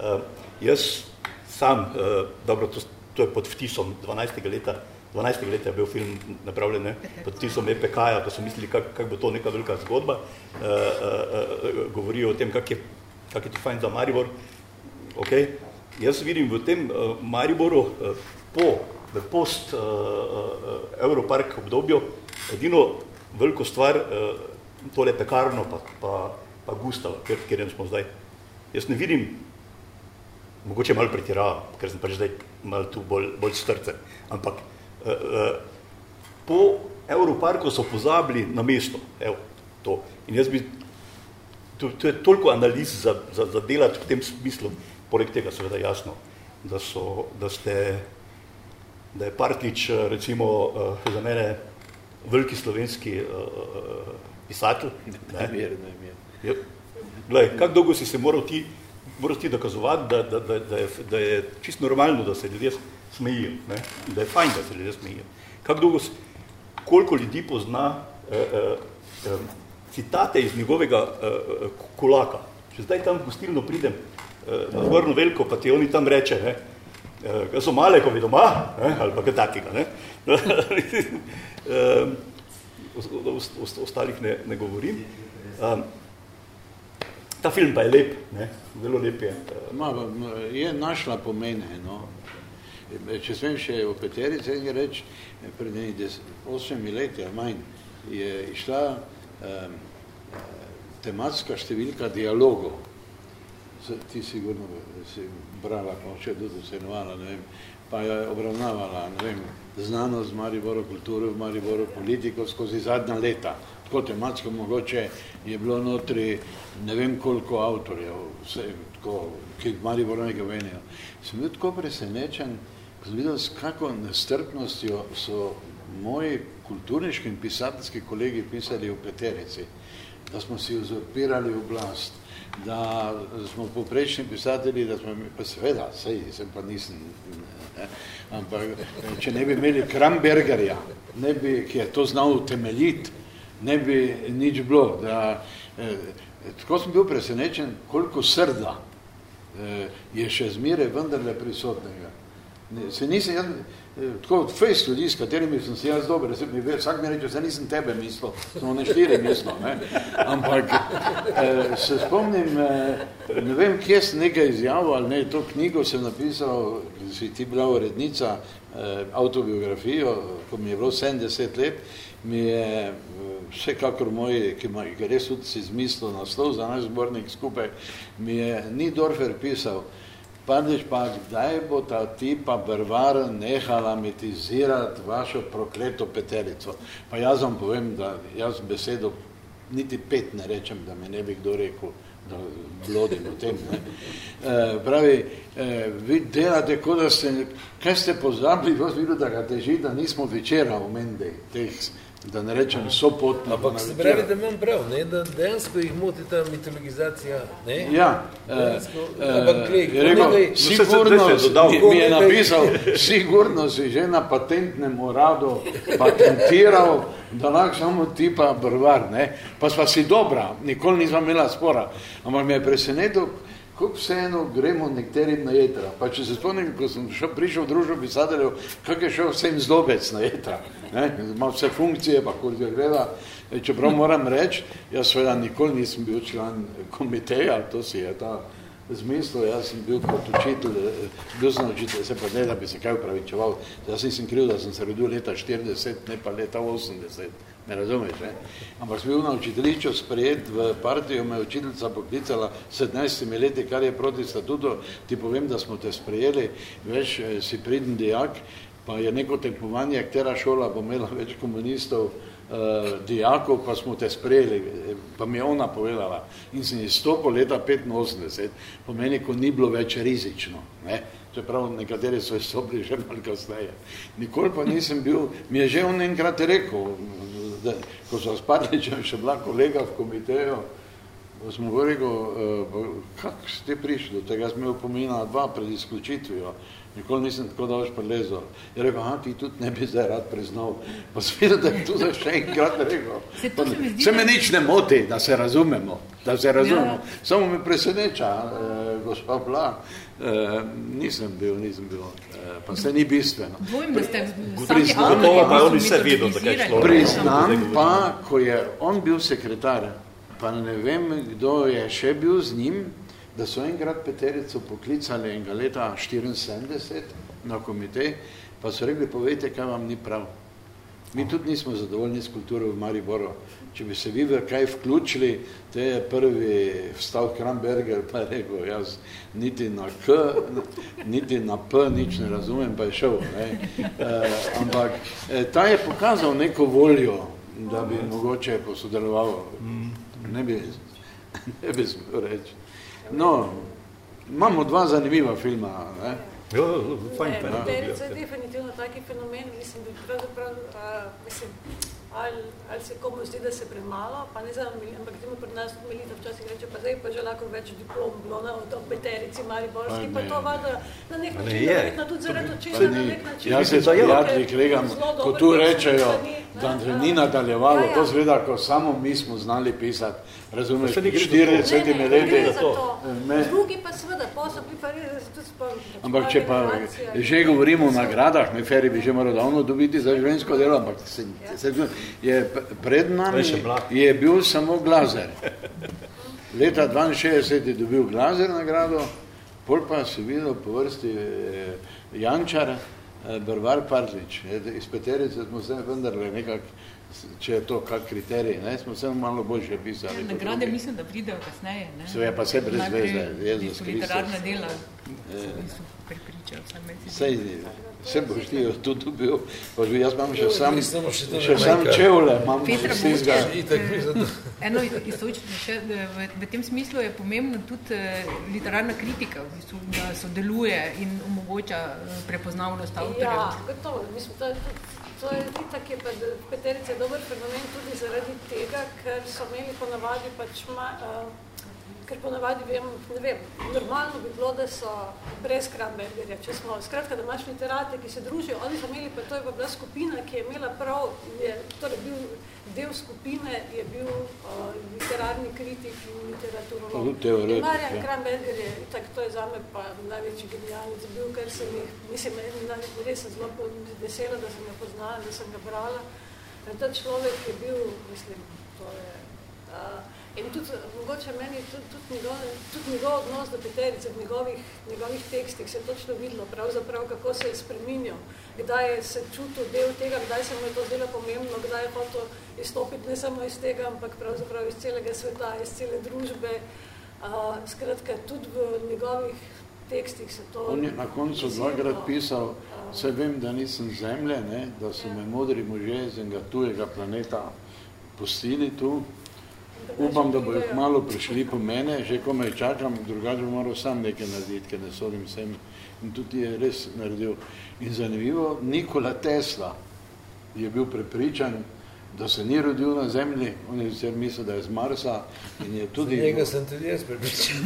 Uh, jaz sam, uh, dobro, to, to je pod vtisom 12. leta, 12. leta je bil film napravljen, ne? pod vtisom EPK-ja, pa so mislili, kak, kak bo to neka velika zgodba. Uh, uh, uh, govorijo o tem, kak je, kak je to fajn za Maribor. Okay. Jaz vidim v tem uh, Mariboru uh, po v post uh, uh, Europark obdobju edino veliko stvar, uh, tole pekarno pa, pa, pa Gustav, kjer, kjer smo zdaj. Jaz ne vidim, mogoče malo pretiravam, ker sem pač zdaj malo tu bolj, bolj strce, ampak uh, uh, po Europarku so pozabili na mesto, evo, to. In jaz bi, to, to je toliko analiz za, za, za delati v tem smislu, poleg tega seveda jasno, da, so, da ste da je Partlič eh, recimo uh, za mene veliki slovenski uh, pisatelj. Ne, ne, ne, ne. Ja. Glej, kako dolgo si se moral ti, moral ti dokazovati, da, da, da, da, je, da je čisto normalno, da se ljudje smejijo, ne? da je fajn, da se ljudje smejijo. Kako dolgo, koliko ljudi pozna uh, um, citate iz njegovega uh, kulaka, če zdaj tam v gostilno pridem, uh, na Gorno Veliko, pa ti oni tam reče, ne, uh, so Malekovi doma, ne, ali pa kaj takega, uh, ostalih ne, ne govorim. Um, ta film pa je lep, ne? zelo lep je. Ma, je našla pomene. No? Če smem še o Peterici in reči, pred osmimi leti, ali manj, je išla um, tematska številka dialogov. Ti sigurno si brala, pa če tudi osenovala, ne vem, pa je obravnavala, ne vem, znanost Mariboru, kulturo v Mariboru, politiko skozi zadnja leta. Tako tematsko mogoče je bilo notri ne vem koliko avtorjev, vse, tako, ki v Mariboru nekaj venijo. Sem bil tako presenečen, ko sem videl, s kako nestrpnostjo so moji kulturniški in pisateljski kolegi pisali v Peterici, da smo si uzurpirali oblast, da smo poprečni pisatelji, da smo, pa seveda, sej, sem pa nisem Ampak, če ne bi imeli Krambergerja, ne bi, ki je to znal utemeljiti, ne bi nič bilo. Da, eh, tako sem bil presenečen, koliko srda eh, je še zmere vendarle prisotnega. Se nisem, jaz, Eh, tako fejst ljudi, s katerimi sem se jaz dober, mi, vsak mi reče, da nisem tebe mislil, smo ne štiri mislil, ne? ampak eh, se spomnim, eh, ne vem, kje sem nekaj izjavil, ali ne, to knjigo sem napisal, si ti bila urednica, eh, autobiografijo, ko mi je bilo 70 let, mi je eh, vsekakor moj, ki ima res tudi si izmislil naslov za naš zbornik skupaj, mi je Nidorfer pisal, Prvič pa, kdaj bo ta tipa brvar nehala mitizirati vašo prokleto peterico? Pa jaz vam povem, da jaz besedo niti pet ne rečem, da me ne bi kdo rekel, da blodim o tem. E, pravi, e, vi delate, kot da ste, kaj ste pozabili, vas videl, da ga teži, da nismo večera v Mendej, teh da ne rečem sopotno. Ampak se pravi, da imam prav, ne? da dejansko jih moti ta mitologizacija. Ne? Ja, dejansko, eh, ampak glej, je rekel, nekaj, sigurno, mi, mi je napisal, sigurno si že na patentnem uradu patentiral, da lahko samo tipa brvar, ne? pa sva si dobra, nikoli nisva imela spora, ampak mi je presenetil, kako vseeno gremo nekterim na jetra. Pa če se spomnim, ko sem šel, prišel v družbo pisateljev, kako je šel vsem zlobec na jetra. Ne? Ima vse funkcije, pa koliko je gleda. E, čeprav moram reči, jaz seveda nikoli nisem bil član komiteja, to si je ta zmislo, jaz sem bil kot učitelj, e, bil sem učitelj, se pa ne, da bi se kaj upravičeval. Jaz nisem kriv, da sem se rodil leta 40, ne pa leta 80 me razumeš, ne? Ampak sem bil na učiteljišču sprejet v partijo, me učiteljica poklicala 17 leti, kar je proti statutu, ti povem, da smo te sprejeli, veš, eh, si pridn dijak, pa je neko tekmovanje, katera šola bo imela več komunistov, dijakov, pa smo te sprejeli, pa mi je ona povedala. In sem izstopil leta 85, pomeni, ko ni bilo več rizično. Ne? čeprav nekateri so izstopili že malo kasneje. Nikoli pa nisem bil, mi je že on enkrat rekel, da, ko so spadli, če še bila kolega v komiteju, smo go rekel, uh, kako ste prišli do tega, sem imel pomena dva pred izključitvijo, nikoli nisem tako daleč prelezel. Je rekel, aha, ti tudi ne bi zdaj rad priznal. Pa sem da je tu za še enkrat rekel. Se, pa, se, se me nič ne moti, da se razumemo, da se razumemo. Ja. Samo me preseneča, uh, gospa Bla, uh, nisem bil, nisem bil, uh, pa se ni bistveno. Dvojim, da ste priznam, pa, pa, vedo, priznam pa, ko je on bil sekretar, pa ne vem, kdo je še bil z njim, da so enkrat Peterico poklicali enega leta 74 na komitej, pa so rekli, povejte, kaj vam ni prav. Mi tudi nismo zadovoljni s kulturo v Mariboru. Če bi se vi v kaj vključili, te je prvi vstal Kramberger, pa je rekel, jaz niti na K, niti na P nič ne razumem, pa je šel. Ne. E, ampak e, ta je pokazal neko voljo, da bi mogoče posodeloval. Ne bi, ne bi smel reči. No, imamo dva zanimiva filma. Ne? Jo, fajn ne, Perica je definitivno taki fenomen, mislim, da pravzaprav, uh, mislim, ali, ali se komu zdi, da se premalo, pa ne znam, ampak temu pri nas Melita včasih reče, pa zdaj pa že lahko več diplom bilo na od peterici Mariborski, pa, pa to vada na nek način, je. verjetno tudi zaradi očina na nek način. Jaz se prijatelji kregam, ko tu rečejo, da ni nadaljevalo, Ja, ja. to zveda, ko samo mi smo znali pisati, razumeš, Pa se ne gre za to. 40 Ne, ne, ne leti. Me- Drugi pa seveda, so bili pa res, se tudi spomnim. Ampak če pa že govorimo o nagradah, me Feri bi že moral davno dobiti za življenjsko delo, ampak se, se, je pred nami je bil samo Glazer. Leta 62 je dobil Glazer nagrado, pol pa si videl po vrsti eh, Jančar, eh, Brvar Parlič. Iz Peterice smo se vendarle nekako, če je to kak kriterij, ne, smo se malo boljše pisali. kot Nagrade drugi. mislim, da pridejo kasneje. Ne? Seveda, pa vse brez veze, Jezus Kristus. Literarna dela niso prepričali, vsaj meni se Sej, vse boš ti tu dobil, boš bil, jaz imam še sam, Mi samo še sam čevle, imam Petra bi zato. Eno istočno še, da v, v tem smislu je pomembno tudi eh, literarna kritika, v bistvu, da sodeluje in omogoča eh, prepoznavnost avtorjev. Ja, gotovo. Mislim, to, je tudi- to je itak je pa Peterica dober fenomen tudi zaradi tega, ker so imeli ponavadi pač ma, uh, ker ponavadi vem, ne vem, normalno bi bilo, da so brez Krambergerja, če smo, skratka, da imaš literate, ki se družijo, oni so imeli, pa to je pa bila skupina, ki je imela prav, je, torej bil del skupine, je bil uh, literarni kritik in literaturolog. In Marjan ja. Kramberger je, tak, to je zame pa največji genialec bil, ker sem jih, mislim, res sem zelo vesela, da sem ga poznala, da sem ga brala. In ta človek je bil, mislim, to je, uh, in tudi, mogoče meni tudi, tudi, njegov, tudi njegov odnos do Peterice v njegovih, njegovih tekstih se je točno videlo, pravzaprav, kako se je spreminjal, kdaj je se čutil del tega, kdaj se mu je to zdelo pomembno, kdaj je hotel izstopiti ne samo iz tega, ampak pravzaprav iz celega sveta, iz cele družbe. Uh, skratka, tudi v njegovih tekstih se to... On je na koncu dvakrat pisal, se vem, da nisem zemlje, ne, da so me modri možje iz enega tujega planeta pustili tu. Upam, da bojo malo prišli po mene, že komaj čakam, drugače bom moral sam nekaj narediti, ker ne sodim sem. In tudi je res naredil. In zanimivo, Nikola Tesla je bil prepričan, da se ni rodil na zemlji, on je sicer mislil, da je z Marsa in je tudi... Njega sem tudi jaz prepričan.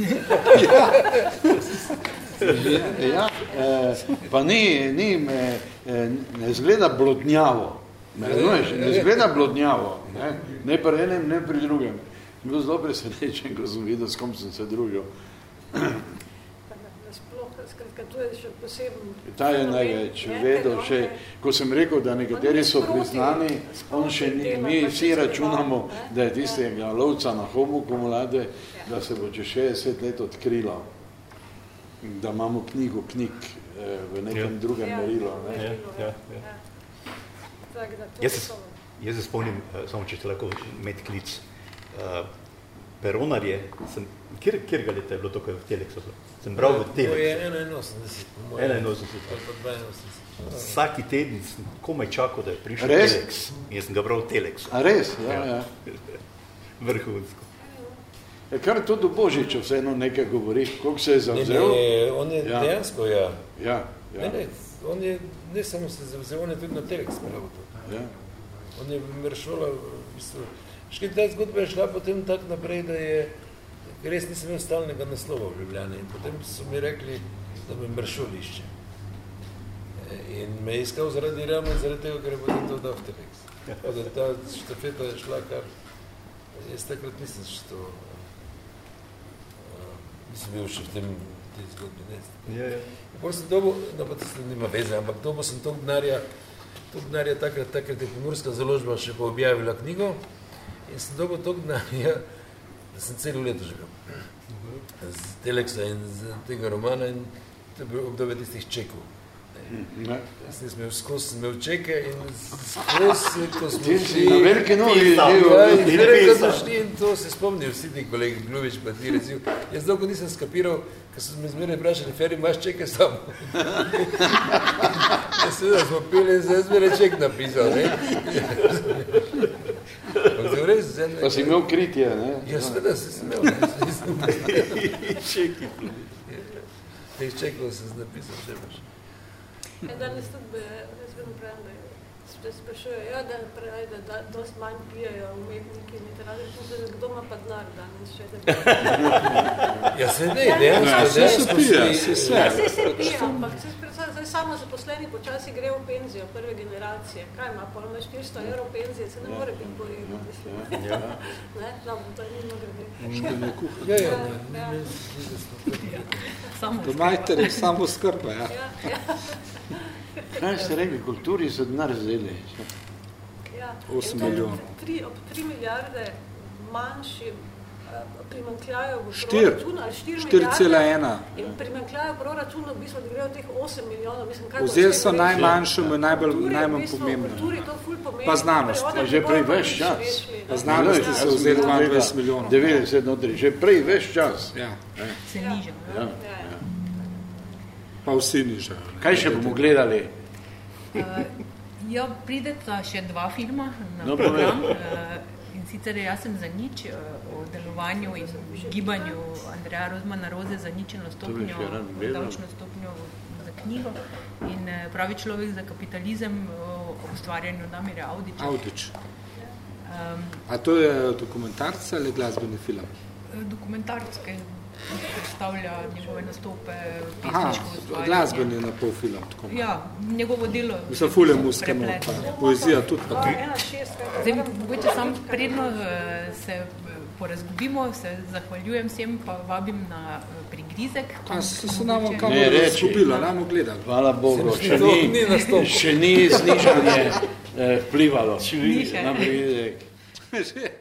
Ja, eh, pa ni, ni me, eh, ne zgleda blodnjavo, ne, razumeš, ne zgleda blodnjavo, ne, ne pri enem, ne pri drugem. Bil zelo presenečen, ko sem videl, s kom sem se družil. Sploh, skratka, to je še poseben... Ta je največ ne, vedel še, ko sem rekel, da nekateri so priznani, on še ni, mi vsi računamo, da je tistega lovca na hobuku mlade, da se bo čez 60 let odkrilo, da imamo knjigo knjig eh, v nekem Ja. drugem merilu. Ne. Ja, ja, ja. Tak, da, to Jaz se, spomnim, eh, samo če ste lahko med klic, uh, Peronarje, sem, kjer, kjer ga leta je bilo to, ko je v bilo? Sem bral v To je Teleksu. 81, po mojem. 81. Ali pa 82. Vsaki teden sem komaj čakal, da je prišel Res? Telex. Jaz sem ga bral v Teleksu. A res? Ja, ja. Vrhunsko. Je kar tudi o Božiču vseeno nekaj govori, koliko se je Ne, zavzel. ne, on je Ja. dejansko, ja. Ja, Ne, ja, ne, on je ne samo se zavzel, on je tudi na Telex spravil to. ja. On je Meršola, v bistvu, še ta zgodba je šla potem tako naprej, da je, res nisem imel stalnega naslova v Ljubljani in potem so mi rekli, da me Meršol išče. E, In me je iskal zaradi Rama, zaradi tega, ker je potem to dal v Telex. Tako da ta štafeta je šla kar, jaz takrat nisem še to, uh, nisem bil še v tem, tej zgodbi, ne. Ja, ja. Potem sem dobil, no pa to nima veze, ampak dobil sem toliko denarja, toliko denarja takrat, takrat je Pomurska založba še pa objavila knjigo in sem dobil toliko denarja, da sem celo leto živel. Z Teleksa in z tega romana in to je bilo obdobje tistih čekov. Jaz nisem imel skozi, sem imel čeke in skozi, ko smo na šli, veliki nogi Pisal. živel. Ja, in ko smo šli in to se spomnijo vsi ti kolegi Glubič, pa ti recimo. Jaz dolgo nisem skapiral, ker so me zmeraj vprašali, Feri, imaš čeke sam? ja, seveda smo pili in zdaj zmeraj ček napisal, ne? Ampak to je res, zdaj ne. Pa si imel kritje, ne? Ja, seveda se smel, ne? Čeki. Teh čekov sem napisal, še imaš. Ja, danes tudi, be- jaz vedno pravim, da je se sprašujejo, ja, da, prej, da, da dost manj pijajo umetniki in literarni, kdo ima pa denar danes še, da Ja, se ne, dejansko, se se pije, se se. Ja, se se pije, ampak se sprašujejo, zdaj samo zaposleni počasi gre v penzijo prve generacije. Kaj ima, pol ima 400 evrov penzije, se ne more biti bolje. Ja. Ne, no, to je nimo grede. Ja, ja, Ja, ne, ja. ne, ne, ne, Samo To majte samo skrba, ja. Ja, ja, Kaj ste rekli, kulturi so denar vzeli? ja. Osem In to milijonov. Tri, ob 3 milijarde manjšim eh, primankljajo v proračunu, ali 4 4,1. In primankljajo v proračunu, v bistvu, da grejo teh 8 milijonov. Mislim, kaj Vzeli so najmanjšemu in najbolj, Kulturi je v najmanj bistvu- pomembno. kulturi to ful pomembno. Pa znanost. Pa že prej nič čas. rešili, Pa ne. znanosti Glej, so vzeli sem bil 22 leta milijonov. 90 notri, že prej ves čas. Ja. se niža. Ja. Ja, ja. Pa vsi nižajo. Kaj še bomo gledali? Ja, prideta še dva filma na No, program. Uh, in sicer jaz sem za nič uh, o delovanju in gibanju Andreja Rozmana Roze za ničeno stopnjo, davčno stopnjo za knjigo in uh, pravi človek za kapitalizem o ustvarjanju Damira Audiča. Audič. Um, A to je dokumentarc ali glasbeni film? dokumentarske predstavlja njegove nastope, pesniško glasbeni je na pol film. Tako. Ja, njegovo delo. Mislim, ful je muske not, preplet. pa poezija tudi. Pa. Kaj Zdaj, mogoče sam predno eh, se eh, porazgubimo, se zahvaljujem vsem, pa vabim na eh, prigrizek. A so se nam kam skupilo, nam gledali. Hvala Bogu, še ni, ni še ni znižanje vplivalo. Ni še. Na pridek. Že